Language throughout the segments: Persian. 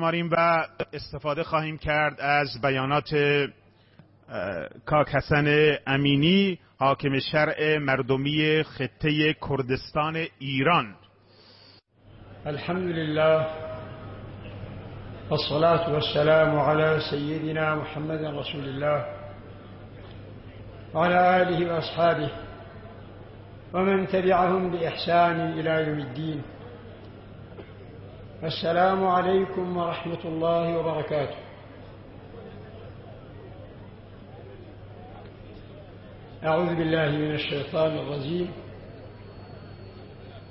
میشماریم و استفاده خواهیم کرد از بیانات کاک حسن امینی حاکم شرع مردمی خطه کردستان ایران. الحمد لله والصلاة والسلام على سيدنا محمد رسول الله وعلى آله وأصحابه ومن تبعهم بإحسان إلى يوم الدين. السلام عليكم ورحمة الله وبركاته. أعوذ بالله من الشيطان الرجيم.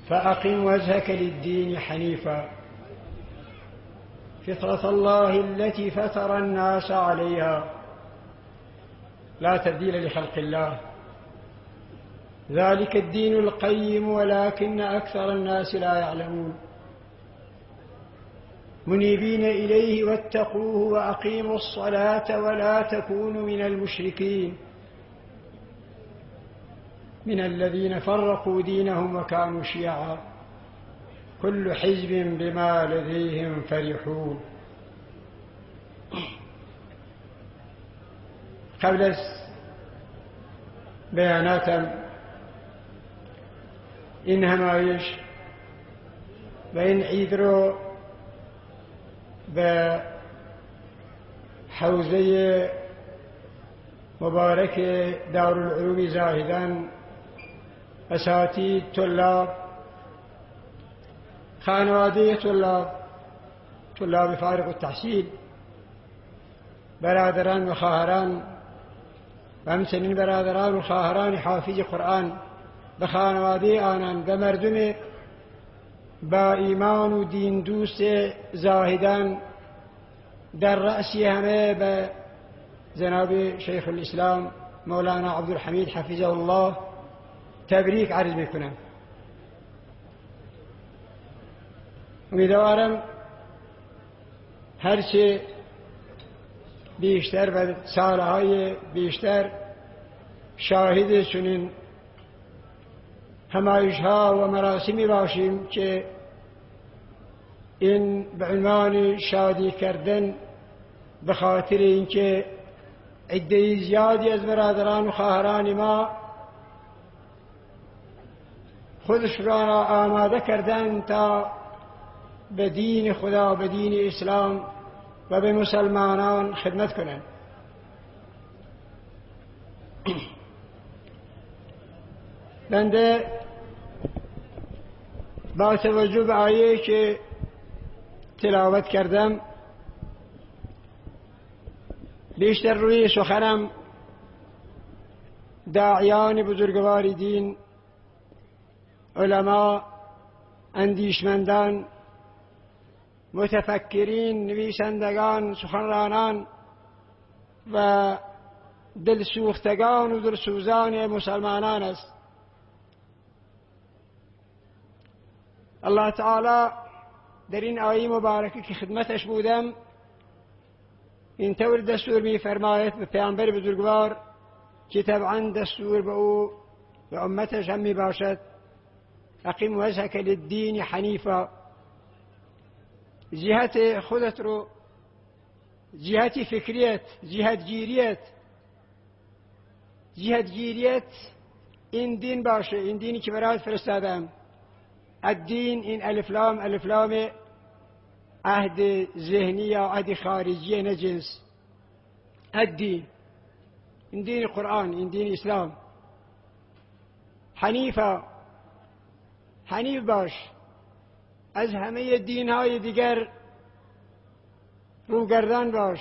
فأقم وجهك للدين حنيفا. فطرة الله التي فطر الناس عليها. لا تبديل لخلق الله. ذلك الدين القيم ولكن أكثر الناس لا يعلمون. منيبين إليه واتقوه وأقيموا الصلاة ولا تكونوا من المشركين. من الذين فرقوا دينهم وكانوا شيعا. كل حزب بما لديهم فرحون. قبل از بیاناتم این همایش و این عید رو به حوزه مبارک دارالعلوم زاهدان اساتید طلاب خانواده طلاب طلاب فارغ التحصیل برادران و خواهران و همچنین برادران و خواهران حافظ قرآن به خانواده آنان به مردم با ایمان و دین دوست زاهدان در رأسی همه به شیخ الاسلام مولانا عبدالحمید حفظه الله تبریک عرض میکنم. امیدوارم هرچه بیشتر و سالهای بیشتر شاهد چنین همایش ها و مراسمی باشیم که این به عنوان شادی کردن به خاطر اینکه عده زیادی از برادران و خواهران ما خودش را آماده کردن تا به دین خدا به دین اسلام و به مسلمانان خدمت کنند. بنده با توجه به آیه که تلاوت کردم. بیشتر روی سخنم داعیان بزرگوار دین علما اندیشمندان متفکرین نویسندگان سخنرانان و دلسوختگان و دلسوزان مسلمانان است. الله تعالی دەرین ئاوایی مبارەکە کی خدمەتەش بوودەم اینتەور دەستور میفەرمایەت بە پێیانبەر بزرگوار کی تەبعەن دەستور بە ئەو بە عومەتەش هەممی باشد ئەقیم وەزهەکە للدینی حەنیفە جهت خودت رو جهت جیهەتی فکریەت جیهەتگیریەت جیهەتگیریەت این دین باشه این دینی که برات فرستادم. الدین این الفلام الفلام عهد ذهنی یا عهد خارجی نه جنس. الدین این دین قرآن این دین اسلام. حنیفا حنیف باش. از همه دین های دیگر روگردان باش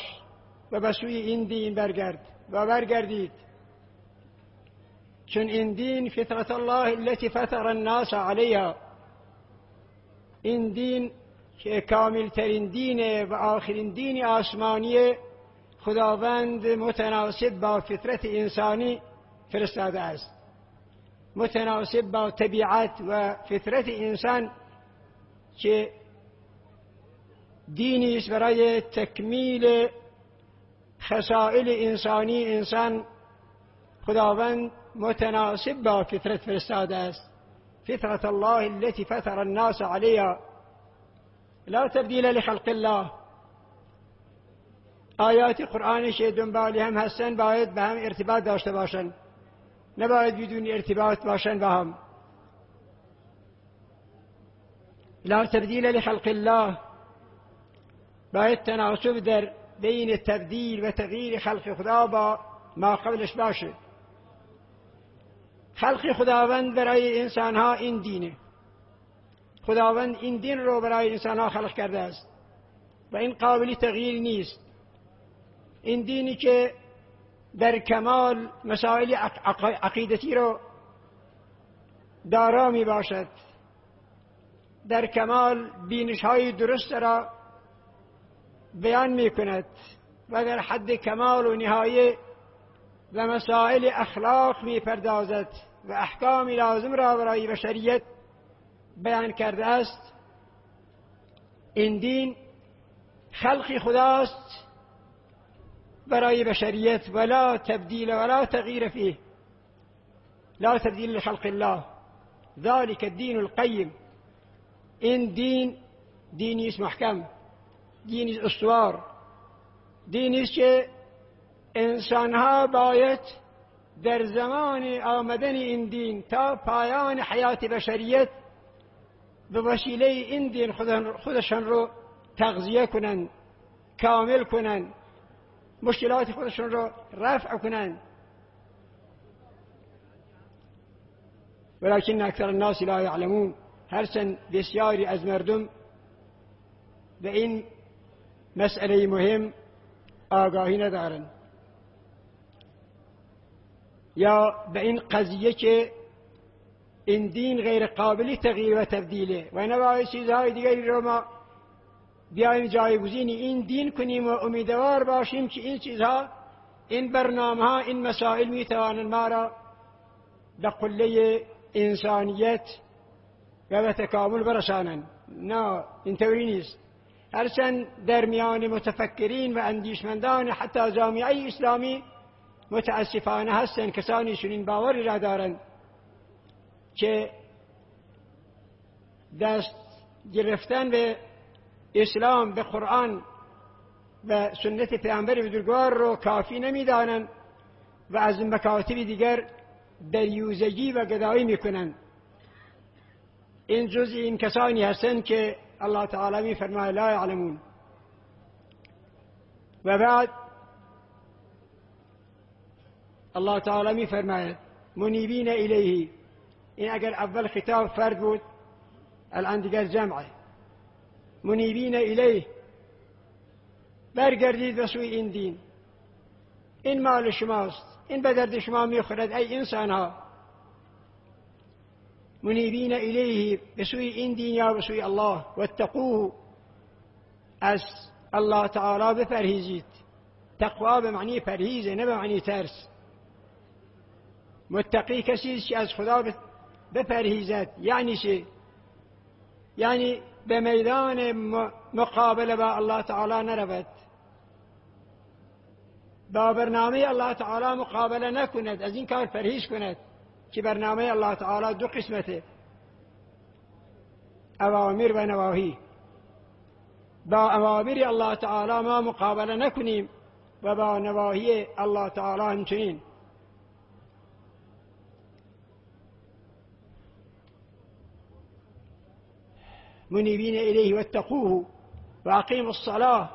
و به سوی این دین برگرد و برگردید. چون این دین فطرت الله التي فطر الناس علیها. این دین که کامل ترین دین و آخرین دین آسمانی خداوند متناسب با فطرت انسانی فرستاده است. متناسب با طبیعت و فطرت انسان که دینی است برای تکمیل خسائل انسانی انسان خداوند متناسب با فطرت فرستاده است. فطرة الله التي فطر الناس عليها لا تبديل لخلق الله. آیات قرآنش که دنبالی هم هستن باید به هم ارتباط داشته باشن. نباید بدون ارتباط باشن با هم لا تبدیل لخلق الله. باید تناسب در بین تبدیل و تغییر خلق خدا با ما قبلش باشه. خلق خداوند برای انسان ها این دینه. خداوند این دین رو برای انسان ها خلق کرده است. و این قابل تغییر نیست. این دینی که در کمال مسائل عقیدتی رو دارا می باشد. در کمال بینش های درست را بیان می کند و در حد کمال و نهایه و مسائل اخلاق می پردازد و احکام لازم را برای بشریت بیان کرده است این دین خلق خداست برای بشریت ولا تبدیل ولا تغییر فيه لا تبدیل لخلق الله. ذلك الدين القيم این دین دینی است محکم دینی استوار دینی است که انسانها باید در زمان آمدن این دین تا پایان حیات بشریت به وسیله این دین خودشان رو تغذیه کنند کامل کنند مشکلات خودشون رو رفع کنند ولكن اکثر الناس لا يعلمون هرچند بسیاری از مردم به این مسئله مهم آگاهی ندارند یا به این قضیه که این دین غیر قابل تغییر و تبدیله و نباید چیزهای دیگری رو ما بیایم جایگزین این دین کنیم و امیدوار باشیم که این چیزها این برنامه ها این مسائل می توانند ما را به قله انسانیت و به تکامل برسانند نه اینطوری نیست هرچند در میان متفکرین و اندیشمندان حتی جامعه اسلامی متاسفانه هستند کسانی چنین باوری را دارند که دست گرفتن به اسلام به قرآن و سنت پیامبر بزرگوار رو کافی نمی‌دانند و از مکاتب دیگر دریوزگی و گدایی می‌کنند. این جز این کسانی هستند که الله تعالی می فرماید لا یعلمون. و بعد الله تعالی می فرماید منیبین الیه. این اگر اول خطاب فرد بود الآن دیگر جمعه. منیبین الیه برگردید به سوی این دین. این مال شماست این به درد شما میخورد ای انسان ها منیبین الیه به سوی این دین یا به سوی الله واتقوه. از الله تعالی بپرهیزید. تقوا به معنی پرهیزه نه به معنی ترس. متقی کسی که از خدا بپرهیزد. یعنی چه یعنی به میدان مقابله با الله تعالی نرود. با برنامه الله تعالی مقابله نکند از این کار پرهیز کند که برنامه الله تعالی دو قسمته. اوامر و نواهی. با اوامر الله تعالی ما مقابله نکنیم و با نواهی الله تعالی همچنین. منیبین الیه واتقوه و اقیم الصلاة.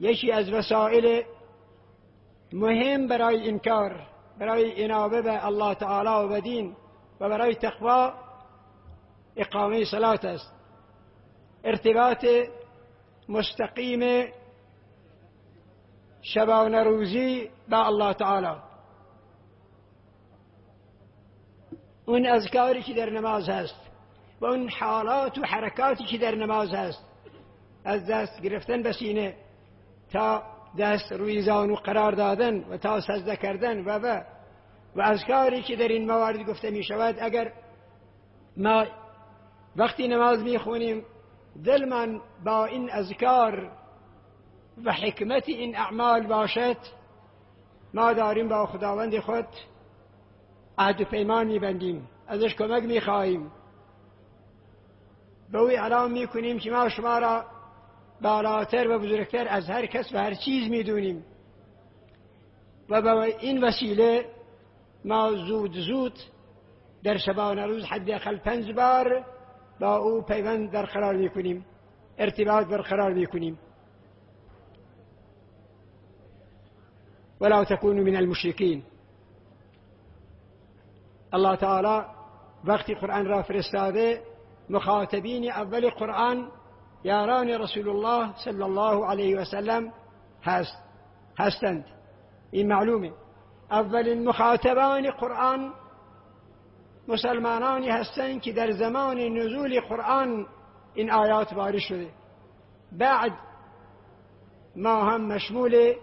یکی از وسائل مهم برای انکار برای انابه به الله تعالی و به دین و برای تقوا اقامه صلات ارتباط مستقیم شبانه روزی با الله تعالی. اون اذکاری که در نماز هست. و اون حالات و حرکاتی که در نماز هست. از دست گرفتن به سینه تا دست روی زانو قرار دادن و تا سجده کردن و و. و اذکاری که در این موارد گفته می شود اگر ما وقتی نماز می خونیم دل من با این اذکار و حکمت این اعمال باشد ما داریم با خداوند خود عهد و پیمان میبندیم ازش کمک می‌خواهیم بوی علام میکنیم که ما شما را بالاتر و بزرگتر از هر کس و هر چیز میدونیم. و بەوەی این وسیله ما زود زود دەرشەباوە ڕوز حدیقل پنج بار با ئەو پەیوەند دەرخەرار میکنیم ارتباط بەرخەرار میکنیم. ولا تكونوا من المشركين الله تعالى وقت قرآن را فرستاده مخاطبین أول قرآن یاران رسول الله صلی الله علیه و سلم هست هستند این معلومة. اولین مخاطبان قرآن مسلمانانی هستند که در زمان نزول قرآن این آیات وارد شده. بعد ما هم مشمول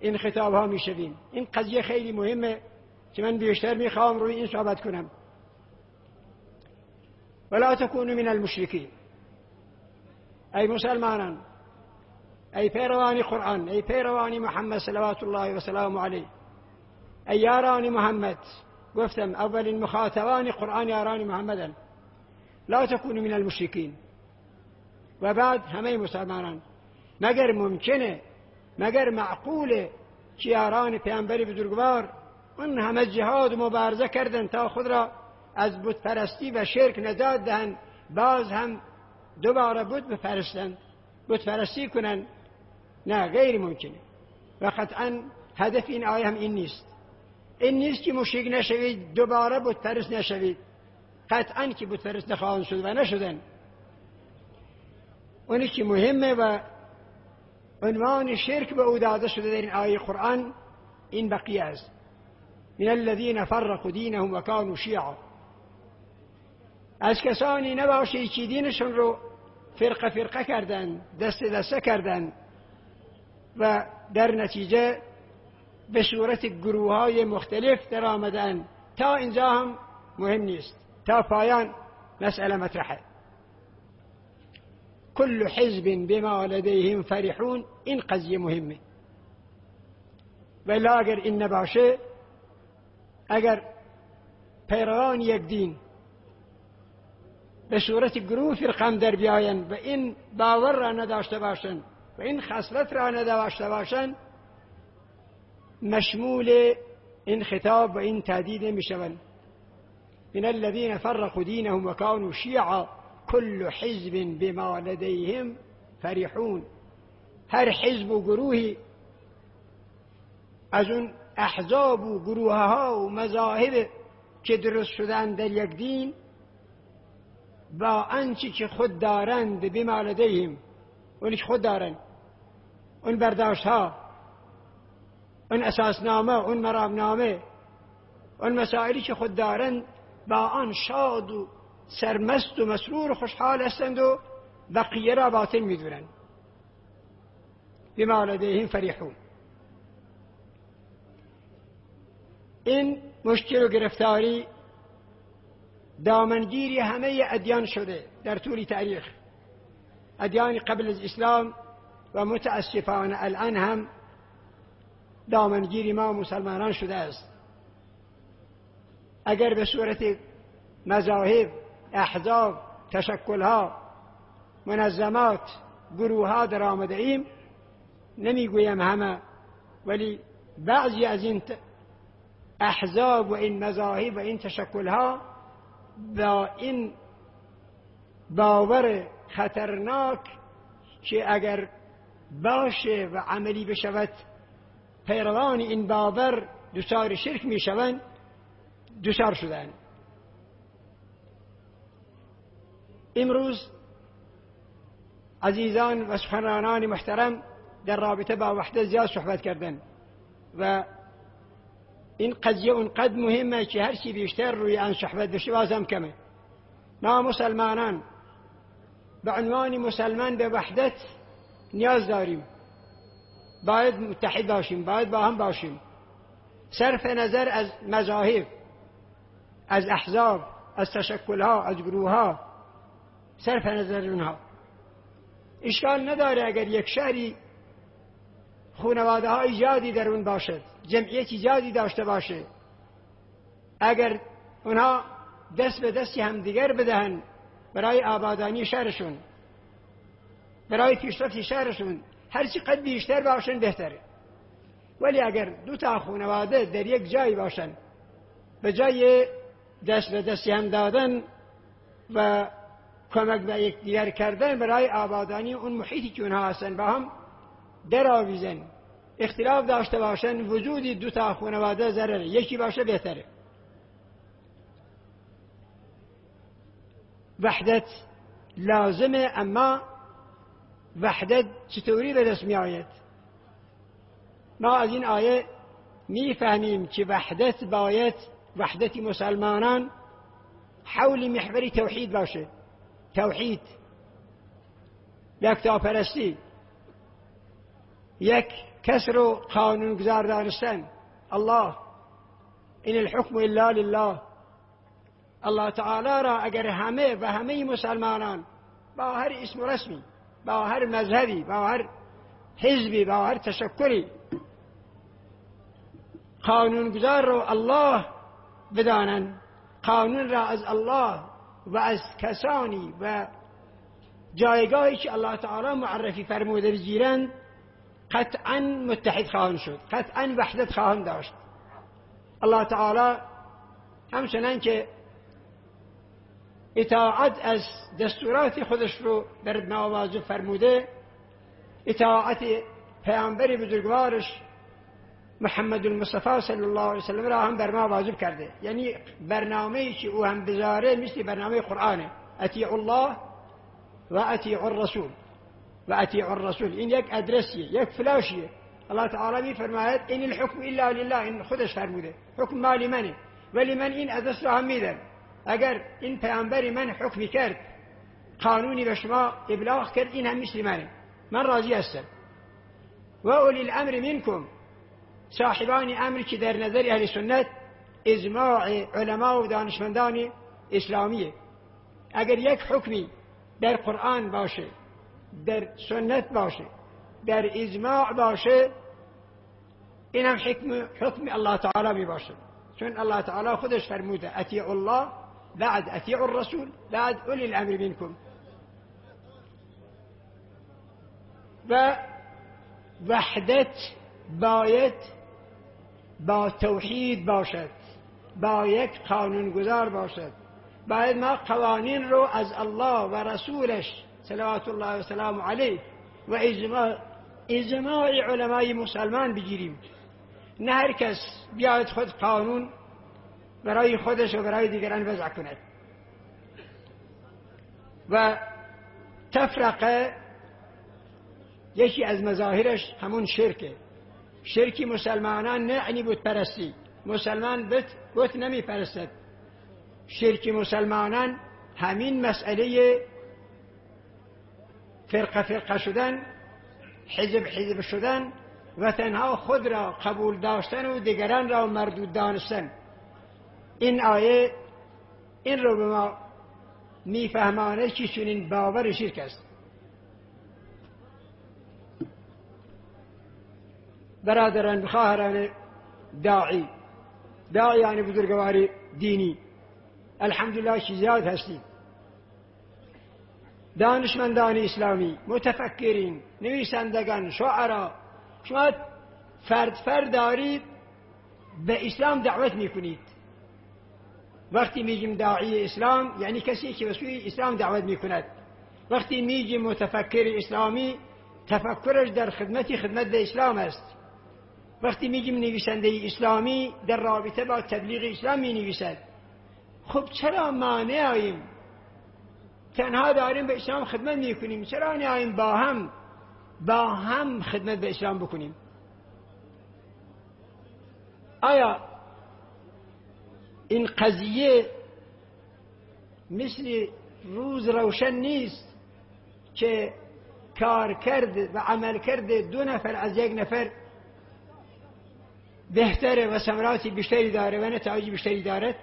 این خطاب ها میشویم. این قضیه خیلی مهمه که من بیشتر میخوام روی این صحبت کنم. ولا تكونوا من المشركين. ای مسلمانان ای پیروان قرآن ای پیروان محمد صلوات الله و سلام علیه ای یاران محمد گفتم اولین مخاطبان قرآن یاران محمدن لا تكونوا من المشركين. و بعد همه مسلمانان مگر ممکنه مگر معقوله که یاران پیامبر بزرگوار اون همه جهاد و مبارزه کردن تا خود را از بت پرستی و شرک نجات دهند. باز هم دوباره بت بپرستند بت پرستی کنند نه غیر ممکنه. و قطعا هدف این آیه هم این نیست. این نیست که مشرک نشوید دوباره بت پرست نشوید. قطعا که بت پرست نخواهند شد و نشدن. اونی که مهمه و عنوان شرک به او داده شده در این آیه قرآن این بقیه است. من الذين فرقوا دینهم و كانوا شیعا. از کسانی نباشه که دینشون رو فرقه فرقه کردن دست دسته کردن و در نتیجه به صورت گروه های مختلف در آمدن. تا اینجا هم مهم نیست. تا پایان مسئله مطرحه. كل حزب بما لديهم فرحون. این قضیه مهمه. ولی اگر این نباشه اگر پیروان یک دین به صورت گروه فرقم در بیاین و این باور را نداشته باشند و این خصلت را نداشته باشند مشمول این خطاب و این تهدید می شوند من الذين فرقوا دينهم وكانوا شيعا كل حزب بما لديهم فرحون. هر حزب و گروهی از اون احزاب و گروه ها و مذاهب که درست شدن در یک دین با آنچه که خود دارند بما لديهم اونی که خود دارند اون برداشت ها اون اساسنامه اون مرامنامه. اون مسائلی که خود دارند با آن شاد و سرمست و مسرور و خوشحال هستند و بقیه را باطل می‌دونند بما فریحون. این مشکل و گرفتاری دامنگیری همه ادیان شده در طول تاریخ. ادیان قبل از اسلام و متاسفانه الان هم دامنگیری ما مسلمانان شده است. اگر به صورت مذاهب احزاب تشکلها منظمات گروه ها در آمده ایم نمیگویم همه ولی بعضی از این احزاب و این مذاهب و این تشکلها با این باور خطرناک که اگر باشه و عملی بشود پیروان این باور دچار شرک می شوند دچار شدن. امروز عزیزان و سخنرانان محترم در رابطه با وحده زیاد صحبت کردن و این قضیه اونقدر مهمة که هر چی بیشتر روی آن صحبت بشه بازم کمه ما مسلمانان. به عنوان مسلمان به وحدت نیاز داریم. باید متحد باشیم باید با هم باشیم. صرف نظر از مذاهب از احزاب از تشکلها از گروهها. صرف نظر اونها. اشکال نداره اگر یک شهری خانواده های ایجادی در اون باشد جمعیت ایجادی داشته باشه. اگر اونها دست به دستی همدیگر بدهن برای آبادانی شهرشون برای پیشرفت شهرشون هر قد بیشتر باشن بهتره. ولی اگر دو تا خانواده در یک جایی باشن به جای دست به دستی هم دادن و کمک به یک دیگر کردن برای آبادانی اون محیطی که اونها هستن با هم در آویزن. اختلاف داشته باشن وجودی دو تا خانواده ضرره یکی باشه بهتره. وحدت لازمه اما وحدت چطوری به دست می آید ما از این آیه می‌فهمیم که وحدت باید وحدت مسلمانان حول محور توحید باشه. توحید یک پرستی یک کس رو قانون گذار دانستن الله این الحکم إلا لله. الله تعالی را اگر همه و همه مسلمانان. با هر اسم و رسمی با هر مذهبی با هر حزبی با رو الله بدانن. قانون را از الله و از کسانی و جایگاهی که الله تعالی معرفی فرموده بگیرند قطعا متحد خواهند شد. قطعا وحدت خواهند داشت. الله تعالی همچنان که اطاعت از دستورات خودش رو در نوازه فرموده اطاعت پیامبر بزرگوارش محمد المصطفى صلی الله علیه وسلم را هم بر ما واجب کرده. یعنی برنامه که او هم بذاره مثل برنامه قرآنه. اطیع الله و اطیع الرسول. وأتيعوا الرسول. إن يك أدرسي يك فلاشي. الله تعالى بي فرمايات إن الحكم إلا لله إن خدش فرموده. حكم ما لمنه ولمن إن أدرس هميدا أجر إن پیامبر من حكم كرد قانوني بشما إبلاغ كرد إن هم مسلمانه من راضي أسر وأولي الأمر منكم. صاحبان أمر كدر نظر أهل السنة إزماع علماء ودانشمندان إسلامية. أجر يك حكمي در قرآن باشه در سنت باشه در اجماع باشه این هم حکم, حکم الله تعالی می باشه. چون الله تعالی خودش فرموده اطیع الله بعد اطیع الرسول بعد اولی الامر منکم. و وحدت باید با توحید باشد با یک قانونگذار باشد. باید ما قوانین رو از الله و رسولش صلوات الله و سلام علیه و اجماع علمای مسلمان بگیریم. نه هر کس بیاید خود قانون برای خودش و برای دیگران وضع کند. و تفرقه یکی از مظاهرش همون شرکه. شرکی مسلمانان نه یعنی بود پرستی. مسلمان بت بت نمی پرستد شرکی مسلمانان همین مسئله فرقه فرقه شدن حزب حزب شدن و تنها خود را قبول داشتن و دیگران را مردود دانستن. این آیه این رو به ما میفهمانه که چنین باور شرک است. برادران خواهران داعی داعی یعنی بزرگواری دینی الحمدلله چی زیاد هستیم. دانشمندان اسلامی متفکرین نویسندگان شعرا. شما فرد فرد دارید به اسلام دعوت می‌کنید. وقتی میگیم داعی اسلام یعنی کسی که به سوی اسلام دعوت می‌کند. وقتی میگیم متفکر اسلامی تفکرش در خدمت خدمت به اسلام است. وقتی میگیم نویسنده اسلامی در رابطه با تبلیغ اسلام می نویسد خب چرا ما نیاییم تنها داریم به اسلام خدمت می‌کنیم. چرا نیاییم با هم با هم خدمت به اسلام بکنیم؟ آیا این قضیه مثل روز روشن نیست که کار کرد و عمل کرد دو نفر از یک نفر بهتره و ثمراتی بیشتری داره و نتایج بیشتری دارد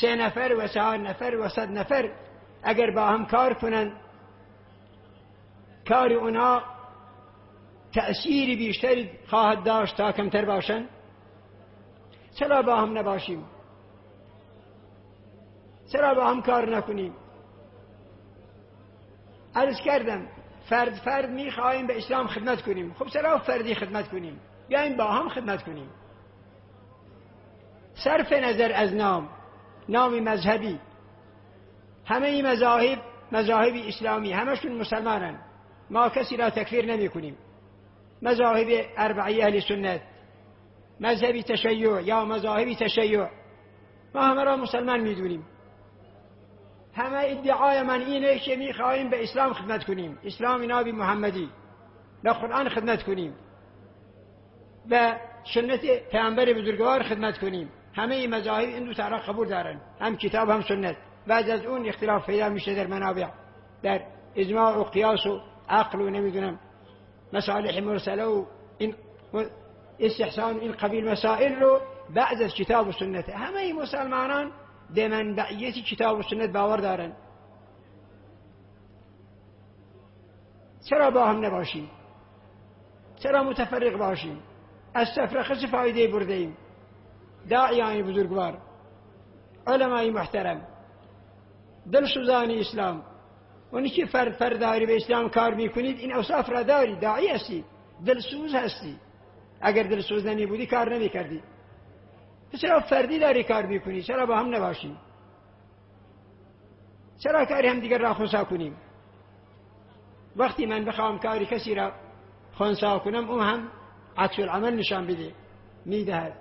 سه نفر و چهار نفر و صد نفر اگر با هم کار کنند کار اونا تأثیری بیشتری خواهد داشت تا کمتر باشند؟ چرا با هم نباشیم؟ چرا با هم کار نکنیم؟ عرض کردم فرد فرد می‌خواهیم به اسلام خدمت کنیم. خب چرا فردی خدمت کنیم؟ بیایم با هم خدمت کنیم. صرف نظر از نام نام مذهبی. همه این مذاهب مذاهب اسلامی همشون مسلمانن. ما کسی را تکفیر نمی کنیم. مذاهب اربعی اهل سنت مذهبی تشیع یا مذاهبی تشیع. ما همه را مسلمان می‌دونیم همه ادعای من اینه که می‌خواهیم به اسلام خدمت کنیم. اسلام نابی محمدی. به قرآن خدمت کنیم. به سنت پیامبر بزرگوار خدمت کنیم. همه مذاهب این دو طرح قبول دارن. هم کتاب هم سنت. بعد از اون اختلاف پیدا میشه در منابع در اجماع و قیاس و عقل و نمیدونم مصالح مرسله و این استحسان این قبیل مسائل رو بعد از کتاب و سنت. همه مسلمانان به منبعیت کتاب و سنت باور دارن. چرا با هم نباشیم؟ چرا متفرق باشیم؟ از تفرقه چه فایده برده ایم. داعیان بزرگوار علمای محترم. دلسوزان اسلام. اونی که فرد فرد داری به اسلام کار می‌کنید این اوصاف را داری داعی هستی دلسوز هستی. اگر دلسوز نمی بودی کار نمی کردی چرا فردی داری کار می‌کنی؟ چرا با هم نباشیم چرا کاری هم دیگر را خونسا کنیم؟ وقتی من بخوام کاری کسی را خونسا کنم اون هم عکس العمل نشان بده می‌دهد.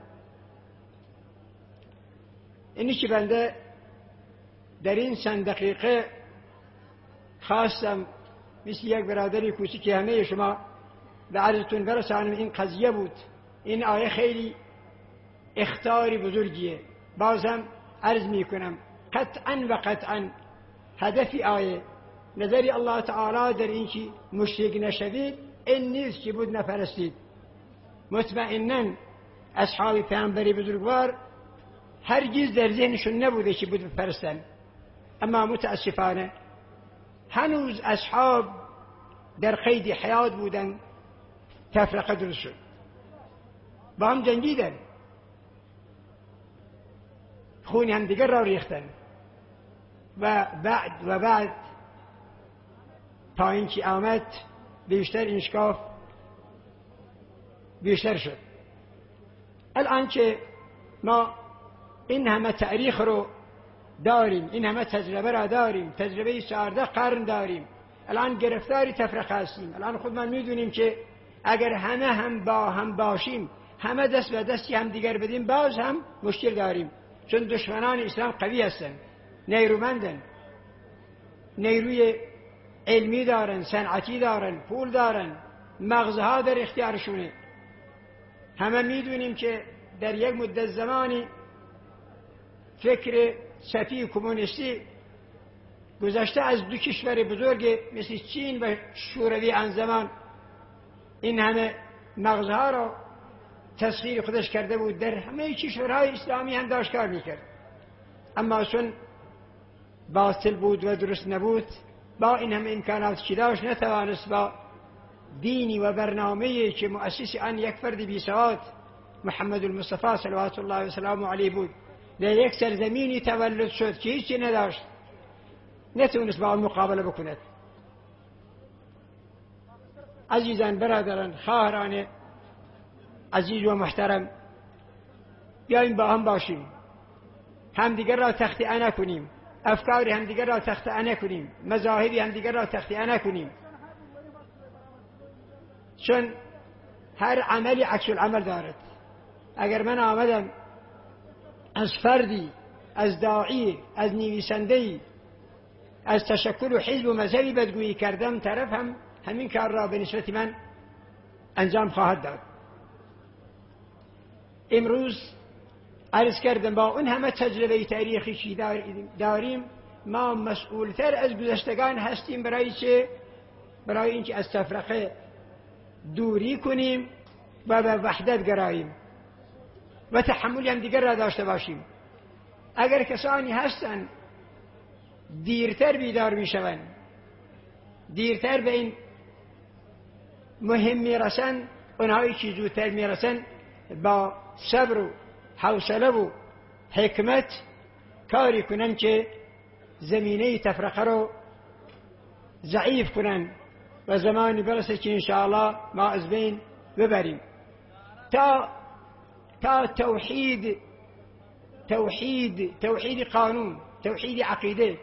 اینی که بنده؟ در این چند دقیقه خواستم مثل یک برادری کوچی که همه شما به عرضتون برسانم این قضیه بود. این آیه خیلی اختاری بزرگیه. بازم عرض می کنم قطعا و قطعا هدف آیه نظری الله تعالی در این که مشرک نشوید این نیست که بود نفرستید مطمئنا اصحاب پیامبری بزرگوار هرگز در ذهنشون نبوده که بود بپرستن. اما متاسفانه هنوز اصحاب در قید حیات بودن. تفرقه درست شد. با هم جنگیدن. خون هم دیگر را ریختن. و بعد و بعد تا اینکه آمد بیشتر انشکاف بیشتر شد. الان که ما این همه تاریخ رو داریم. این همه تجربه را داریم. تجربه چهارده قرن داریم. الان گرفتاری تفرقه هستیم. الان خود من می‌دونیم که اگر همه هم با هم باشیم همه دست به دستی هم دیگر بدیم باز هم مشکل داریم. چون دشمنان اسلام قوی هستن نیرومندن. نیروی علمی دارن صنعتی دارن پول دارن مغزها در اختیارشونه. همه می‌دونیم که در یک مدت زمانی فکر سفی کمونیستی گذشته از دو کشور بزرگ مثل چین و شوروی آن زمان این همه مغزها را تسخیر خودش کرده بود در همه کشورهای اسلامی هم داشت کار می‌کرد اما چون باطل بود و درست نبود با این همه امکانات که داشت نتوانست با دینی و برنامه که مؤسس آن یک فرد بی سواد محمد المصطفى صلوات الله و سلام علیه بود در یک سرزمینی تولد شد که هیچی نداشت نتونست با آن مقابله بکند عزیزان برادران خواهران عزیز و محترم بیاییم با هم باشیم. همدیگر را تخطیه نکنیم افکار همدیگر را تخطیه نکنیم مذاهبی همدیگر را تخطیه نکنیم چون هر عملی عکس العمل دارد. اگر من آمدم از فردی از داعی از نویسندهی از تشکل و حزب و مذهبی بدگویی کردم طرف هم همین کار را به نسبت من انجام خواهد داد. امروز عرض کردم با اون همه تجربه تاریخی داریم ما مسئولتر از گذشتگان هستیم برای چه؟ برای اینکه از تفرقه دوری کنیم و به وحدت گراییم. و تحملی هم دیگر را داشته باشیم. اگر کسانی هستند دیرتر بیدار میشوند. دیرتر به این مهم میرسن اونهایی که زودتر میرسن با صبر و حوصله و حکمت کاری کنن که زمینه تفرقه رو ضعیف کنن و زمانی برسه که انشاءالله ما از بین ببریم. تا تا توحید توحید قانون توحید عقیده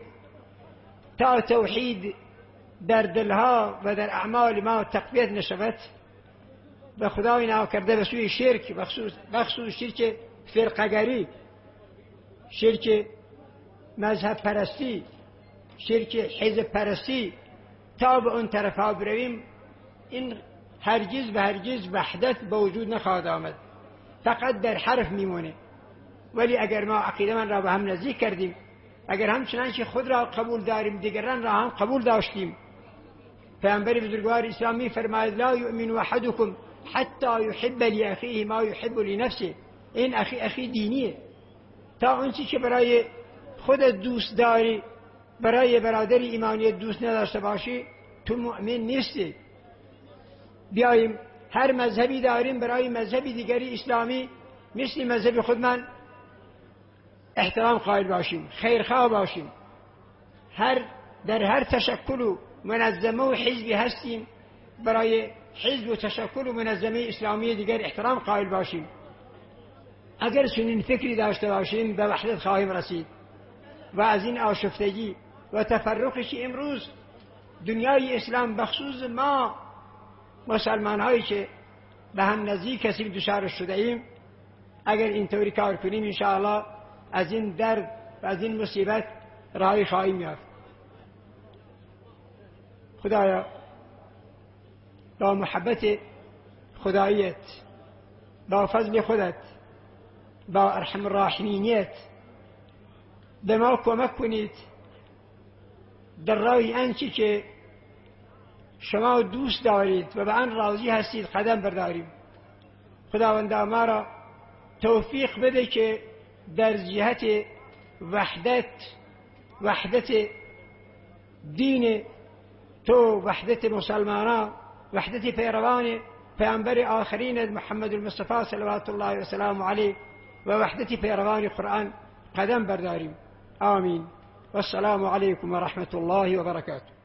تا توحید در دلها و در اعمال ما تقویت نشود. به خدای ناکرده به سوی شرک بخصوص شرک فرقگری شرک مذهب پرستی شرک حزب پرستی. تا به اون طرف ها برویم این هرگز و هرگز وحدت به وجود نخواهد آمد. فقط در حرف میمونه. ولی اگر ما عقیده من را به هم نزدیک کردیم اگر همچنان که خود را قبول داریم دیگران را هم قبول داشتیم. پیامبر بزرگوار اسلام می فرماید لا یؤمن احدکم حتی یحب لأخیه ما یحب لنفسه. این اخی اخی دینیه. تا اون که برای خودت دوست داری برای برادر ایمانی دوست نداشته باشی تو مؤمن نیستی. بیاییم هر مذهبی داریم برای مذهبی دیگری اسلامی مثل مذهب خود من احترام قائل باشیم خیرخواه باشیم. هر در هر تشکل و منظمه و حزبی هستیم برای حزب و تشکل و منظمه اسلامی دیگر احترام قائل باشیم. اگر چنین فکری داشته باشیم به وحدت خواهیم رسید. و از این آشفتگی و تفرقی که امروز دنیای اسلام بخصوص ما مسلمان هایی که به هم نزدیک کسی دچار شده ایم اگر اینطوری کار کنیم انشاءالله از این درد و از این مصیبت راهی خواهیم یافت. خدایا با محبت خداییت با فضل خودت با ارحم الراحمینیت به ما کمک کنید در راه آنچه که شما دوست دارید و به آن راضی هستید قدم برداریم. خداوند ما را توفیق بده که در جهت وحدت وحدت دین تو وحدت مسلمانان وحدت پیروان پیامبر آخرین محمد المصطفى صلوات الله و سلام علیه و وحدت پیروان قرآن قدم برداریم. آمین. والسلام عليكم ورحمة الله وبركاته